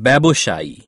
Babushai